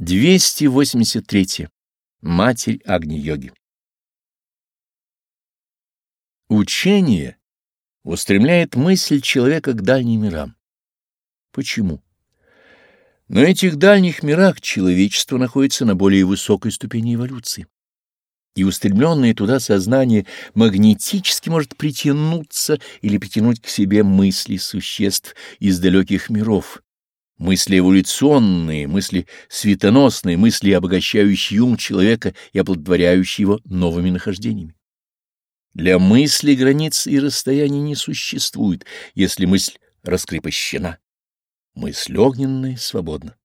283. Матерь Агни-йоги Учение устремляет мысль человека к дальним мирам. Почему? На этих дальних мирах человечество находится на более высокой ступени эволюции, и устремленное туда сознание магнетически может притянуться или притянуть к себе мысли существ из далеких миров, мысли эволюционные, мысли светоносные, мысли, обогащающие ум человека и оплодотворяющие его новыми нахождениями. Для мысли границ и расстояний не существует, если мысль раскрепощена. Мысль огненная свободна.